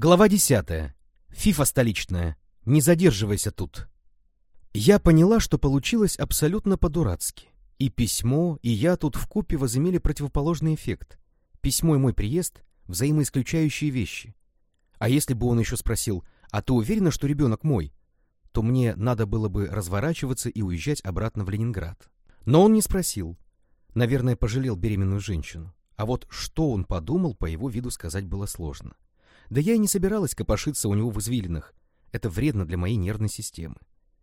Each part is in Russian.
Глава десятая. Фифа столичная. Не задерживайся тут. Я поняла, что получилось абсолютно по-дурацки. И письмо, и я тут вкупе возымели противоположный эффект. Письмо и мой приезд — взаимоисключающие вещи. А если бы он еще спросил, а ты уверена, что ребенок мой? То мне надо было бы разворачиваться и уезжать обратно в Ленинград. Но он не спросил. Наверное, пожалел беременную женщину. А вот что он подумал, по его виду сказать было сложно. Да я и не собиралась копошиться у него в извилинах. Это вредно для моей нервной системы.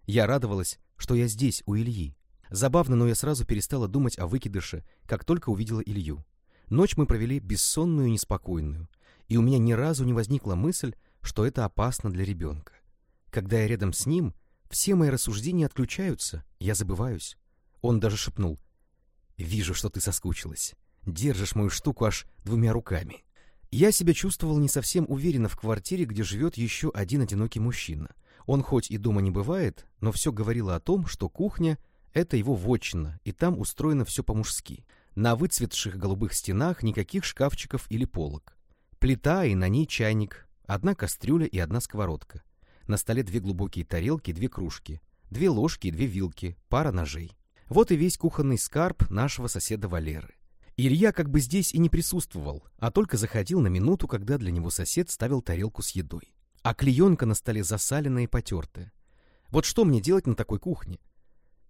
Я радовалась, что я здесь, у Ильи. Забавно, но я сразу перестала думать о выкидыше, как только увидела Илью. Ночь мы провели бессонную и неспокойную, и у меня ни разу не возникла мысль, что это опасно для ребенка. Когда я рядом с ним, все мои рассуждения отключаются, я забываюсь. Он даже шепнул. «Вижу, что ты соскучилась. Держишь мою штуку аж двумя руками». Я себя чувствовал не совсем уверенно в квартире, где живет еще один одинокий мужчина. Он хоть и дома не бывает, но все говорило о том, что кухня — это его вотчина, и там устроено все по-мужски. На выцветших голубых стенах никаких шкафчиков или полок. Плита и на ней чайник, одна кастрюля и одна сковородка. На столе две глубокие тарелки, две кружки, две ложки и две вилки, пара ножей. Вот и весь кухонный скарб нашего соседа Валеры. Илья как бы здесь и не присутствовал, а только заходил на минуту, когда для него сосед ставил тарелку с едой. А клеенка на столе засаленная и потертая. Вот что мне делать на такой кухне?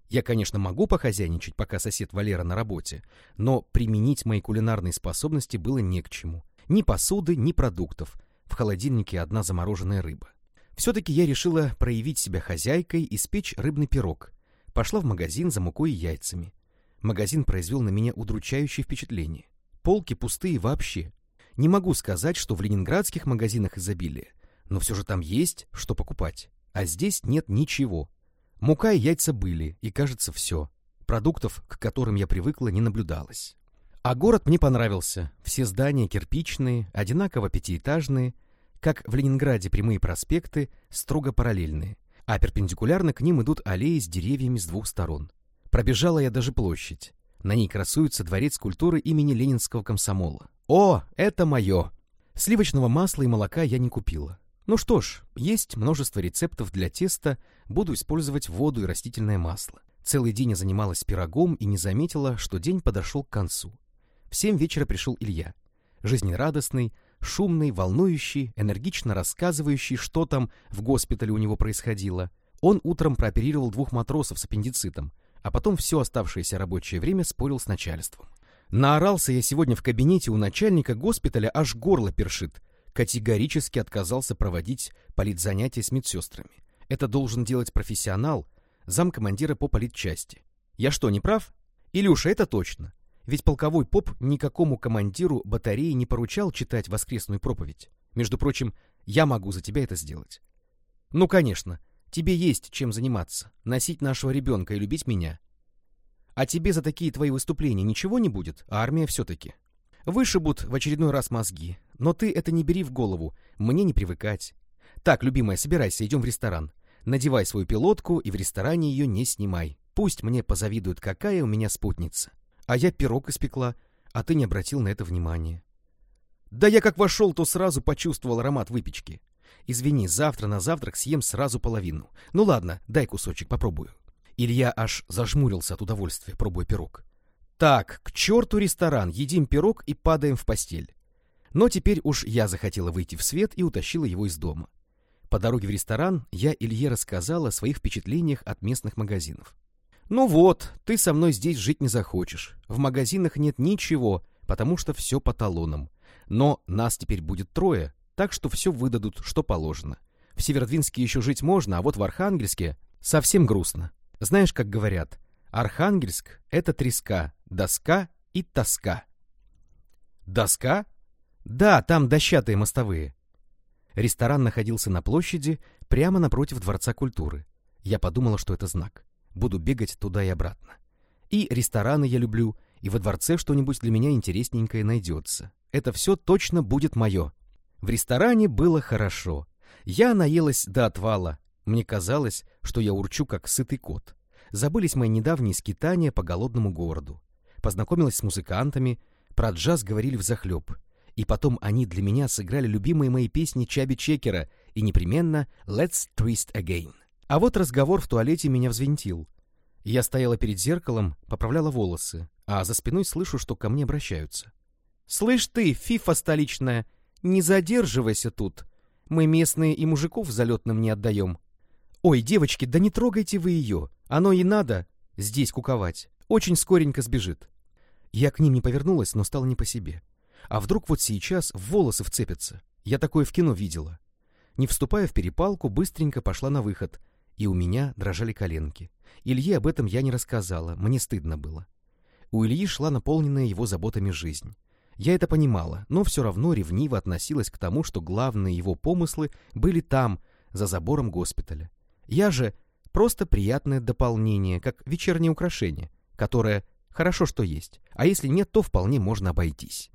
Я, конечно, могу похозяйничать, пока сосед Валера на работе, но применить мои кулинарные способности было не к чему. Ни посуды, ни продуктов. В холодильнике одна замороженная рыба. Все-таки я решила проявить себя хозяйкой и спечь рыбный пирог. Пошла в магазин за мукой и яйцами. Магазин произвел на меня удручающее впечатление. Полки пустые вообще. Не могу сказать, что в ленинградских магазинах изобилие, но все же там есть, что покупать. А здесь нет ничего. Мука и яйца были, и, кажется, все. Продуктов, к которым я привыкла, не наблюдалось. А город мне понравился. Все здания кирпичные, одинаково пятиэтажные, как в Ленинграде прямые проспекты, строго параллельные, а перпендикулярно к ним идут аллеи с деревьями с двух сторон. Пробежала я даже площадь. На ней красуется дворец культуры имени Ленинского комсомола. О, это мое! Сливочного масла и молока я не купила. Ну что ж, есть множество рецептов для теста, буду использовать воду и растительное масло. Целый день я занималась пирогом и не заметила, что день подошел к концу. В семь вечера пришел Илья. Жизнерадостный, шумный, волнующий, энергично рассказывающий, что там в госпитале у него происходило. Он утром прооперировал двух матросов с аппендицитом, а потом все оставшееся рабочее время спорил с начальством. Наорался я сегодня в кабинете у начальника госпиталя, аж горло першит. Категорически отказался проводить политзанятия с медсестрами. Это должен делать профессионал, замкомандира по политчасти. Я что, не прав? Илюша, это точно. Ведь полковой поп никакому командиру батареи не поручал читать воскресную проповедь. Между прочим, я могу за тебя это сделать. Ну, конечно, Тебе есть чем заниматься, носить нашего ребенка и любить меня. А тебе за такие твои выступления ничего не будет, а армия все-таки. Вышибут в очередной раз мозги, но ты это не бери в голову, мне не привыкать. Так, любимая, собирайся, идем в ресторан. Надевай свою пилотку и в ресторане ее не снимай. Пусть мне позавидуют, какая у меня спутница. А я пирог испекла, а ты не обратил на это внимания. Да я как вошел, то сразу почувствовал аромат выпечки. Извини, завтра на завтрак съем сразу половину. Ну ладно, дай кусочек, попробую. Илья аж зажмурился от удовольствия, пробуя пирог. Так, к черту ресторан, едим пирог и падаем в постель. Но теперь уж я захотела выйти в свет и утащила его из дома. По дороге в ресторан я Илье рассказала о своих впечатлениях от местных магазинов. «Ну вот, ты со мной здесь жить не захочешь. В магазинах нет ничего, потому что все по талонам. Но нас теперь будет трое, так что все выдадут, что положено. В Северодвинске еще жить можно, а вот в Архангельске совсем грустно. Знаешь, как говорят, Архангельск — это треска, доска и тоска. Доска? Да, там дощатые мостовые. Ресторан находился на площади, прямо напротив Дворца культуры. Я подумала, что это знак. Буду бегать туда и обратно. И рестораны я люблю, и во дворце что-нибудь для меня интересненькое найдется. Это все точно будет мое. В ресторане было хорошо. Я наелась до отвала. Мне казалось, что я урчу, как сытый кот. Забылись мои недавние скитания по голодному городу. Познакомилась с музыкантами, про джаз говорили взахлеб. И потом они для меня сыграли любимые мои песни Чаби Чекера и непременно «Let's Twist Again». А вот разговор в туалете меня взвинтил. Я стояла перед зеркалом, поправляла волосы, а за спиной слышу, что ко мне обращаются. «Слышь ты, фифа столичная, не задерживайся тут. Мы местные и мужиков залетным не отдаем. Ой, девочки, да не трогайте вы ее, оно и надо здесь куковать. Очень скоренько сбежит». Я к ним не повернулась, но стало не по себе. А вдруг вот сейчас в волосы вцепятся? Я такое в кино видела. Не вступая в перепалку, быстренько пошла на выход, и у меня дрожали коленки. Илье об этом я не рассказала, мне стыдно было. У Ильи шла наполненная его заботами жизнь. Я это понимала, но все равно ревниво относилась к тому, что главные его помыслы были там, за забором госпиталя. Я же просто приятное дополнение, как вечернее украшение, которое хорошо, что есть, а если нет, то вполне можно обойтись.